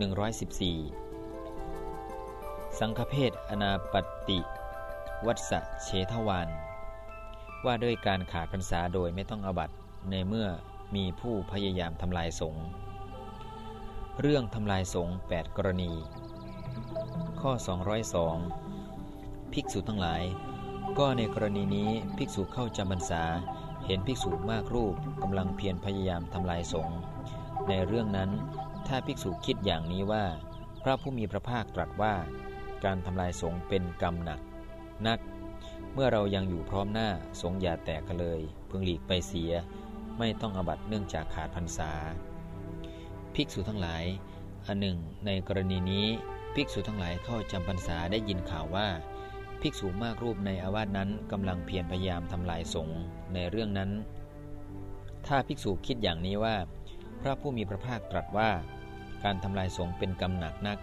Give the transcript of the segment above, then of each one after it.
114 สังฆเพศอนาปติ วัสเชทวานว่าด้วยการขาดพรรษาโดยไม่ต้องอบัตในเมื่อมีผู้พยายามทำลายสงฆ์เรื่องทำลายสงฆ์8กรณี ข้อ 202 ภิกษุทั้งหลาย ก็ในกรณีนี้ภิกษุเข้าจำพรรษาเห็นภิกษุมากรูปกำลังเพียรพยายามทำลายสงฆ์ในเรื่องนั้น ถ้าภิกษุคิดอย่างนี้ว่า พระผู้มีพระภาคตรัสว่า การทำลายสงเป็นกรรมหนัก นัก เมื่อเรายังอยู่พร้อมหน้าสงอย่าแตกกันเลย พึงหลีกไปเสีย ไม่ต้องอบัตเนื่องจากขาดพรรษา ภิกษุทั้งหลาย อันหนึ่ง ในกรณีนี้ภิกษุทั้งหลายเข้าจำพรรษาได้ยินข่าวว่า ภิกษุมากรูปในอาวาสนั้นกำลังเพียรพยายามทำลายสงในเรื่องนั้น ถ้าภิกษุคิดอย่างนี้ว่า พระผู้มีพระภาคตรัสว่า การทำลายสงเป็นกรรมหนักนัก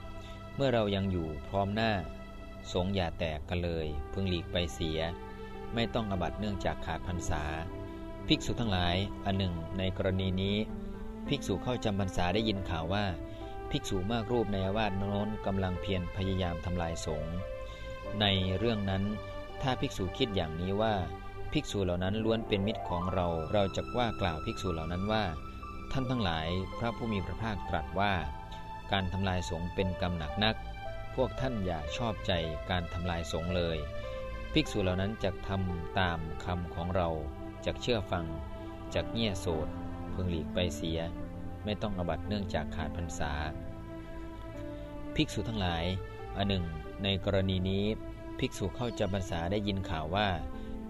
เมื่อเรายังอยู่พร้อมหน้า สงอย่าแตกกันเลย พึงหลีกไปเสีย ไม่ต้องอบัตเนื่องจากขาดพรรษา ภิกษุทั้งหลาย อันหนึ่ง ในกรณีนี้ ภิกษุเข้าจำพรรษาได้ยินข่าวว่า ภิกษุมากรูปในอาวาสโน้นกำลังเพียรพยายามทำลายสงในเรื่องนั้น ถ้าภิกษุคิดอย่างนี้ว่า ภิกษุเหล่านั้นล้วนเป็นมิตรของเรา เราจะว่ากล่าวภิกษุเหล่านั้นว่า ท่านทั้งหลายพระผู้มีพระภาคตรัสว่า การทำลายสงเป็นกรรมหนักนัก พวกท่านอย่าชอบใจการทำลายสงเลย ภิกษุเหล่านั้นจะทำตามคำของเราจะเชื่อฟังจะเงี่ยโสดพึงหลีกไปเสีย ไม่ต้องอบัตเนื่องจากขาดพรรษา ภิกษุทั้งหลายอันหนึ่ง ในกรณีนี้ภิกษุเข้าจำพรรษาได้ยินข่าวว่า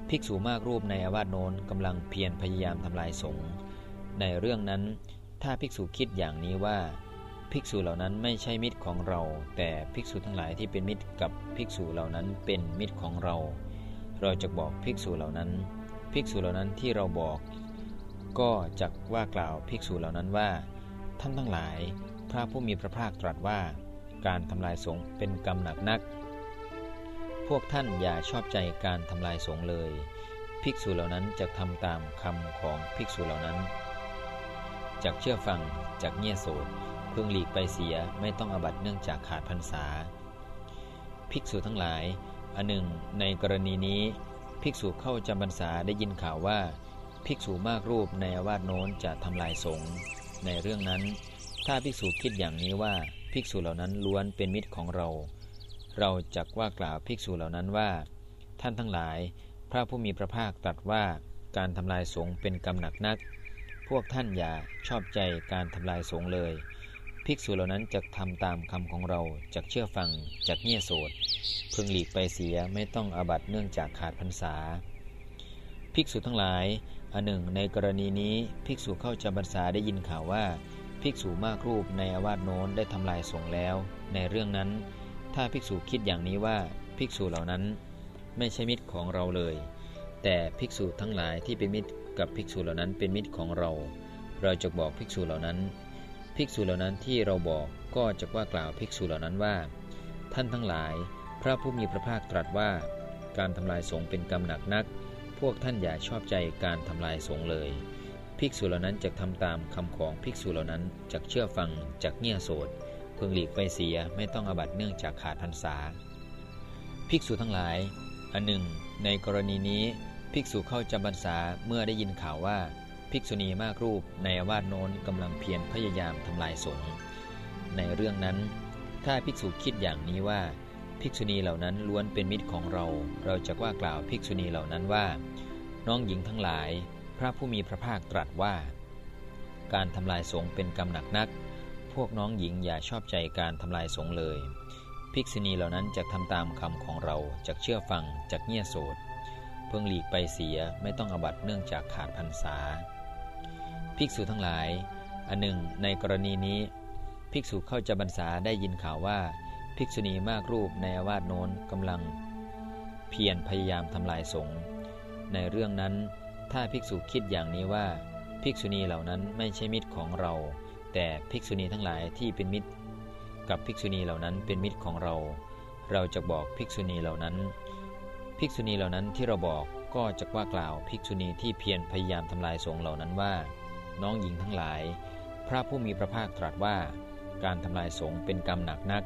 ภิกษุมากรูปในอาวาสโน้นกำลังเพียรพยายามทำลายสงฆ์ ในเรื่องนั้น ถ้าภิกษุคิดอย่างนี้ว่าภิกษุเหล่านั้นไม่ใช่มิตรของเรา แต่ภิกษุทั้งหลายที่เป็นมิตรกับภิกษุเหล่านั้นเป็นมิตรของเรา เราจะบอกภิกษุเหล่านั้น ภิกษุเหล่านั้นที่เราบอก ก็จะว่ากล่าวภิกษุเหล่านั้นว่า ท่านทั้งหลาย พระผู้มีพระภาคตรัสว่า การทำลายสงฆ์เป็นกรรมหนักนัก พวกท่านอย่าชอบใจการทำลายสงฆ์เลย ภิกษุเหล่านั้นจะทำตามคำของภิกษุเหล่านั้น จากเชื่อฟังจากเงี่ยโสดเพิ่งหลีกไปเสียไม่ต้องอบัตเนื่องจากขาดพรรษา ภิกษุทั้งหลาย อันหนึ่ง ในกรณีนี้ ภิกษุเข้าจำพรรษาได้ยินข่าวว่า ภิกษุมากรูปในอาวาสโน้นจะทำลายสงฆ์ในเรื่องนั้น ถ้าภิกษุคิดอย่างนี้ว่าภิกษุเหล่านั้นล้วนเป็นมิตรของเรา เราจักว่ากล่าวภิกษุเหล่านั้นว่า ท่านทั้งหลาย พระผู้มีพระภาคตรัสว่าการทำลายสงฆ์เป็นกรรมหนักนัก พวกท่านอย่าชอบใจการทำลายสงเลย ภิกษุเหล่านั้นจะทำตามคำของเราจากเชื่อฟังจากเงี่ยโสดพึงหลีกไปเสียไม่ต้องอาบัตเนื่องจากขาดพรรษา ภิกษุทั้งหลายอันหนึ่ง ในกรณีนี้ภิกษุเข้าจำพรรษาได้ยินข่าวว่า ภิกษุมากรูปในอาวาสโน้นได้ทำลายสงแล้ว ในเรื่องนั้น ถ้าภิกษุคิดอย่างนี้ว่าภิกษุเหล่านั้น ไม่ใช่มิตรของเราเลย แต่ภิกษุทั้งหลายที่เป็นมิตร กับภิกษุเหล่านั้นเป็นมิตรของเรา เราจะบอกภิกษุเหล่านั้น ภิกษุเหล่านั้นที่เราบอกก็จะว่ากล่าวภิกษุเหล่านั้นว่า ท่านทั้งหลาย พระผู้มีพระภาคตรัสว่า การทำลายสงเป็นกรรมหนักนัก พวกท่านอย่าชอบใจการทำลายสงเลย ภิกษุเหล่านั้นจะทำตามคำของภิกษุเหล่านั้นจะเชื่อฟังจากเงี่ยโสดเพิ่งหลีกไปเสียไม่ต้องอบัตเนื่องจากขาดพรรษา ภิกษุทั้งหลาย อันหนึ่ง ในกรณีนี้ ภิกษุเข้าจำพรรษาเมื่อได้ยินข่าวว่า ภิกษุณีมากรูปในอาวาสโน้นกำลังเพียรพยายามทำลายสงฆ์ในเรื่องนั้น ถ้าภิกษุคิดอย่างนี้ว่า ภิกษุณีเหล่านั้นล้วนเป็นมิตรของเรา เราจะว่ากล่าวภิกษุณีเหล่านั้นว่า น้องหญิงทั้งหลาย พระผู้มีพระภาคตรัสว่า การทำลายสงฆ์เป็นกรรมหนักนัก พวกน้องหญิงอย่าชอบใจการทำลายสงฆ์เลย ภิกษุณีเหล่านั้นจะทำตามคำของเราจะเชื่อฟังจะเงี่ยโสด เพิ่งหลีกไปเสียไม่ต้องอบัตเนื่องจากขาดพรรษา ภิกษุทั้งหลาย อันหนึ่ง ในกรณีนี้ ภิกษุเข้าจะบรรษาได้ยินข่าวว่า ภิกษุณีมากรูปในอาวาสโน้นกำลัง เพียรพยายามทำลายสงฆ์ในเรื่องนั้น ถ้าภิกษุคิดอย่างนี้ว่า ภิกษุณีเหล่านั้นไม่ใช่มิตรของเรา แต่ภิกษุณีทั้งหลายที่เป็นมิตร กับภิกษุณีเหล่านั้นเป็นมิตรของเรา เราจะบอกภิกษุณีเหล่านั้น ภิกษุณีเหล่านั้นที่เราบอกก็จะว่ากล่าวภิกษุณีที่เพียรพยายามทำลายสงฆ์เหล่านั้นว่า น้องหญิงทั้งหลาย พระผู้มีพระภาคตรัสว่า การทำลายสงฆ์เป็นกรรมหนักนัก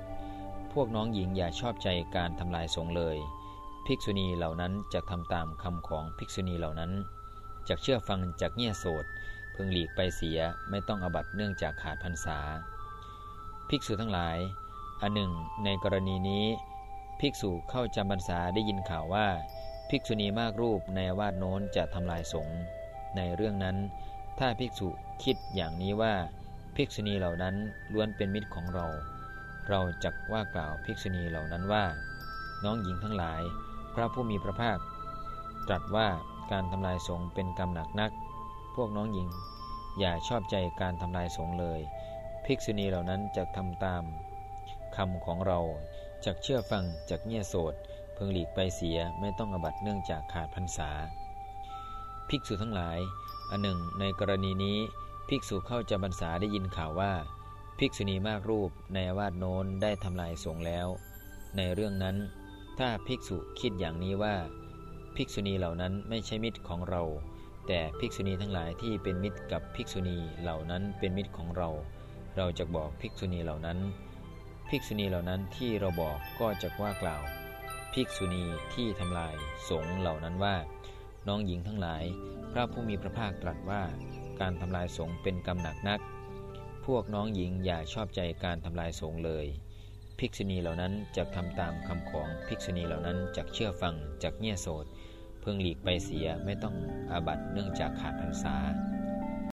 พวกน้องหญิงอย่าชอบใจการทำลายสงฆ์เลย ภิกษุณีเหล่านั้นจะทำตามคำของภิกษุณีเหล่านั้นจากเชื่อฟังจากเงี่ยโสดเพึงหลีกไปเสียไม่ต้องอบัตเนื่องจากขาดพรรษา ภิกษุทั้งหลาย อันหนึ่ง ในกรณีนี้ ภิกษุเข้าจำพรรษาได้ยินข่าวว่า ภิกษุณีมากรูปในวาดโน้นจะทำลายสงฆ์ในเรื่องนั้น ถ้าภิกษุคิดอย่างนี้ว่า ภิกษุณีเหล่านั้นล้วนเป็นมิตรของเรา เราจักว่ากล่าวภิกษุณีเหล่านั้นว่า น้องหญิงทั้งหลาย พระผู้มีพระภาค ตรัสว่าการทำลายสงฆ์เป็นกรรมหนักนัก พวกน้องหญิง อย่าชอบใจการทำลายสงฆ์เลย ภิกษุณีเหล่านั้นจะทำตามคำของเรา จากเชื่อฟังจากเงี่ยโสดเพิ่งหลีกไปเสียไม่ต้องอบัตเนื่องจากขาดพรรษา ภิกษุทั้งหลาย อันหนึ่ง ในกรณีนี้ภิกษุเข้าจำพรรษาได้ยินข่าวว่า ภิกษุณีมากรูปในวาดโน้นได้ทำลายสงแล้ว ในเรื่องนั้น ถ้าภิกษุคิดอย่างนี้ว่า ภิกษุณีเหล่านั้นไม่ใช่มิตรของเรา แต่ภิกษุณีทั้งหลายที่เป็นมิตรกับภิกษุณีเหล่านั้นเป็นมิตรของเรา เราจะบอกภิกษุณีเหล่านั้น ภิกษุณีเหล่านั้นที่เราบอกก็จะว่ากล่าว ภิกษุณีที่ทำลายสงเหล่านั้นว่า น้องหญิงทั้งหลาย พระผู้มีพระภาคตรัสว่าการทำลายสงเป็นกรรมหนักนัก พวกน้องหญิงอย่าชอบใจการทำลายสงเลย ภิกษุณีเหล่านั้นจะทำตามคำของภิกษุณีเหล่านั้นจากเชื่อฟังจากเงี่ยโสดเพิ่งหลีกไปเสียไม่ต้องอาบัตเนื่องจากขาดพรรษา